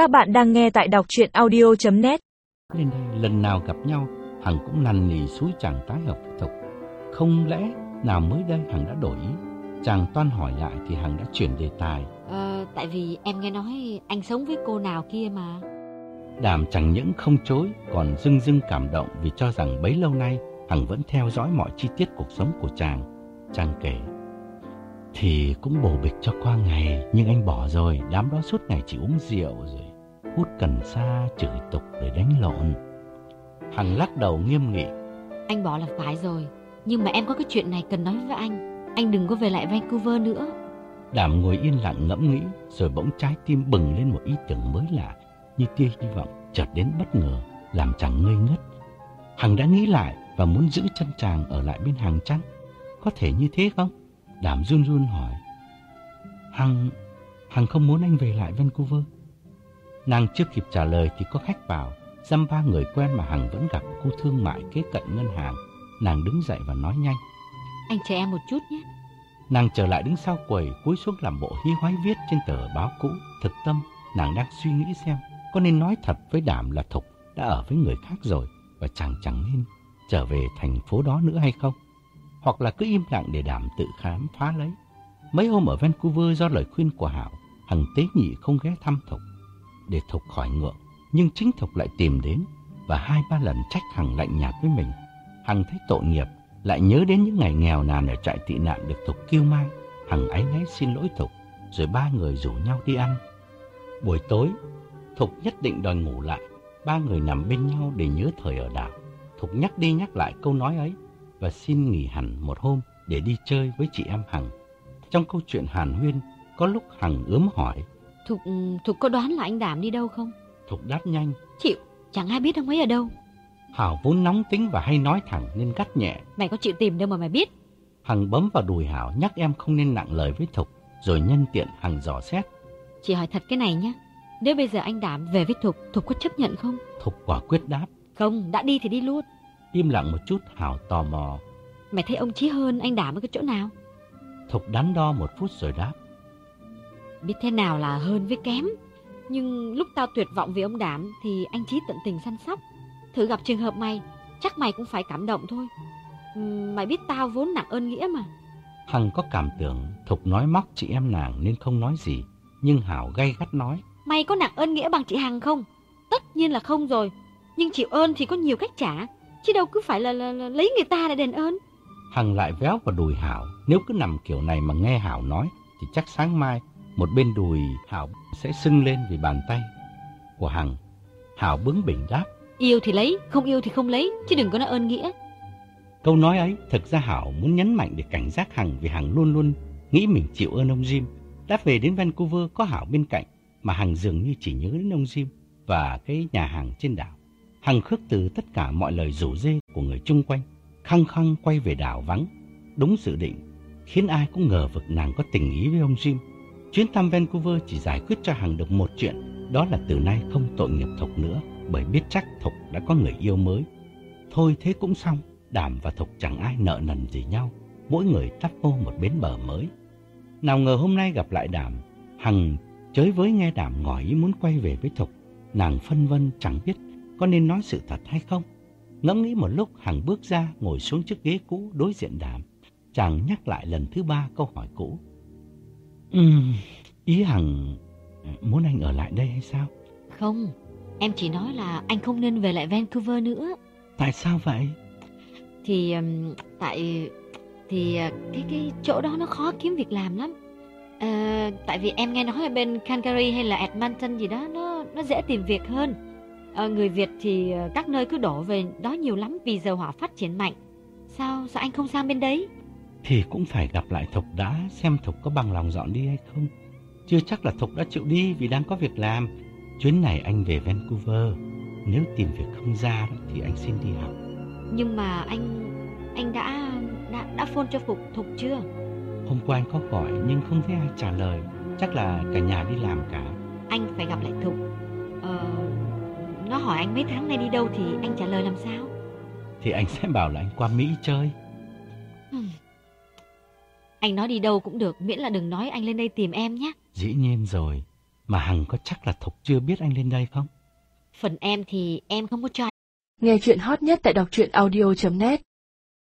Các bạn đang nghe tại đọc chuyện audio.net Lên đây lần nào gặp nhau Hằng cũng năn nỉ suối chàng tái hợp với Thục. Không lẽ nào mới đây Hằng đã đổi ý? Chàng toan hỏi lại thì Hằng đã chuyển đề tài. Ờ, tại vì em nghe nói anh sống với cô nào kia mà. Đàm chẳng những không chối Còn dưng dưng cảm động Vì cho rằng bấy lâu nay Hằng vẫn theo dõi mọi chi tiết cuộc sống của chàng. Chàng kể Thì cũng bổ bịch cho qua ngày Nhưng anh bỏ rồi Đám đó suốt ngày chỉ uống rượu rồi Hút cần sa chửi tục để đánh lộn Hằng lắc đầu nghiêm nghị Anh bỏ là phải rồi. Nhưng mà em có cái chuyện này cần nói với anh. Anh đừng có về lại Vancouver nữa. Đàm ngồi yên lặng ngẫm nghĩ Rồi bỗng trái tim bừng lên một ý tưởng mới lạ Như tia hy vọng chợt đến bất ngờ Làm chàng ngây ngất Hằng đã nghĩ lại và muốn giữ chân chàng ở lại bên Hằng chăng Có thể như thế không Đàm run run hỏi Hằng Hằng không muốn anh về lại Vancouver Nàng chưa kịp trả lời thì có khách vào Dăm ba người quen mà Hằng vẫn gặp khu thương mại kế cận ngân hàng Nàng đứng dậy và nói nhanh Anh chờ em một chút nhé. Nàng trở lại đứng sau quầy, cúi xuống làm bộ hí hoái viết trên tờ báo cũ. Thực tâm, nàng đang suy nghĩ xem có nên nói thật với Đảm là Thục đã ở với người khác rồi và chàng chẳng nên trở về thành phố đó nữa hay không. Hoặc là cứ im lặng để Đảm tự khám phá lấy. Mấy hôm ở Vancouver do lời khuyên của Hảo, Hằng tế nhị không ghé thăm Thục để Thục khỏi ngượng. Nhưng chính Thục lại tìm đến và hai ba lần trách Hằng lạnh nhạt với mình. Hằng thấy tội nghiệp lại nhớ đến những ngày nghèo nàn ở trại tị nạn được Thục kêu mang, Hằng áy náy xin lỗi Thục, rồi ba người rủ nhau đi ăn. Buổi tối, Thục nhất định đòi ngủ lại, ba người nằm bên nhau để nhớ thời ở đảo. Thục nhắc đi nhắc lại câu nói ấy và xin nghỉ hẳn một hôm để đi chơi với chị em Hằng. Trong câu chuyện Hàn Huyên, có lúc Hằng ướm hỏi, Thục, Thục có đoán là anh Đảm đi đâu không? Thục đáp nhanh, Chịu, chẳng ai biết ông ấy ở đâu. Hảo vốn nóng tính và hay nói thẳng nên gắt nhẹ. Mày có chịu tìm đâu mà mày biết. Hằng bấm vào đùi Hảo nhắc em không nên nặng lời với Thục, rồi nhân tiện Hằng dò xét. Chị hỏi thật cái này nhé. Nếu bây giờ anh Đảm về với Thục, Thục có chấp nhận không? Thục quả quyết đáp. Không, đã đi thì đi luôn. Im lặng một chút Hảo tò mò. Mày thấy ông Chí hơn anh Đảm ở cái chỗ nào? Thục đắn đo một phút rồi đáp. Biết thế nào là hơn với kém. Nhưng lúc tao tuyệt vọng vì ông Đảm thì anh Chí tận tình săn sóc. Thử gặp trường hợp mày, chắc mày cũng phải cảm động thôi. Ừm, mày biết tao vốn nặng ơn nghĩa mà. Hằng có cảm tưởng Thục nói móc chị em nàng nên không nói gì. Nhưng Hảo gay gắt nói. Mày có nặng ơn nghĩa bằng chị Hằng không? Tất nhiên là không rồi. Nhưng chịu ơn thì có nhiều cách trả. Chứ đâu cứ phải là, là, là lấy người ta để đền ơn. Hằng lại véo vào đùi Hảo. Nếu cứ nằm kiểu này mà nghe Hảo nói thì chắc sáng mai một bên đùi Hảo sẽ sưng lên vì bàn tay của Hằng. Hảo bướng bỉnh đáp. Yêu thì lấy, không yêu thì không lấy, chứ đừng có nói ơn nghĩa. Câu nói ấy thực ra Hảo muốn nhấn mạnh để cảnh giác Hằng vì Hằng luôn luôn nghĩ mình chịu ơn ông Jim. Đã về đến Vancouver có Hảo bên cạnh mà Hằng dường như chỉ nhớ đến ông Jim và cái nhà hàng trên đảo. Hằng khước từ tất cả mọi lời rủ rê của người chung quanh, khăng khăng quay về đảo vắng. Đúng dự định, khiến ai cũng ngờ vực nàng có tình ý với ông Jim. Chuyến thăm Vancouver chỉ giải quyết cho Hằng được một chuyện, đó là từ nay không tội nghiệp Thục nữa, bởi biết chắc Thục đã có người yêu mới. Thôi thế cũng xong, Đàm và Thục chẳng ai nợ nần gì nhau, mỗi người tắp vô một bến bờ mới. Nào ngờ hôm nay gặp lại Đàm, Hằng chới với nghe Đàm ngỏ ý muốn quay về với Thục. Nàng phân vân chẳng biết có nên nói sự thật hay không. Ngẫm nghĩ một lúc Hằng bước ra ngồi xuống chiếc ghế cũ đối diện Đàm. Chàng nhắc lại lần thứ ba câu hỏi cũ. Ừm, ý Hằng muốn anh ở lại đây hay sao? Không, em chỉ nói là anh không nên về lại Vancouver nữa. Tại sao vậy? Thì tại thì à, cái cái chỗ đó nó khó kiếm việc làm lắm. Ờ, tại vì em nghe nói ở bên Calgary hay là Edmonton gì đó nó nó dễ tìm việc hơn. Ờ, người Việt thì ờ, các nơi cứ đổ về đó nhiều lắm vì dầu hỏa phát triển mạnh. Sao sao anh không sang bên đấy? Thì cũng phải gặp lại Thục đã xem Thục có bằng lòng dọn đi hay không. Chưa chắc là Thục đã chịu đi vì đang có việc làm. Chuyến này anh về Vancouver. Nếu tìm việc không ra thì anh xin đi học. Nhưng mà anh anh đã đã đã phone cho Phục Thục chưa? Hôm qua anh có gọi nhưng không thấy ai trả lời. Chắc là cả nhà đi làm cả. Anh phải gặp lại Thục. Ờ, nó hỏi anh mấy tháng nay đi đâu thì anh trả lời làm sao? Thì anh sẽ bảo là anh qua Mỹ chơi. Anh nói đi đâu cũng được, miễn là đừng nói anh lên đây tìm em nhé. Dĩ nhiên rồi. Mà Hằng có chắc là Thục chưa biết anh lên đây không? Phần em thì em không có cho Nghe chuyện hot nhất tại đọc truyện audio.net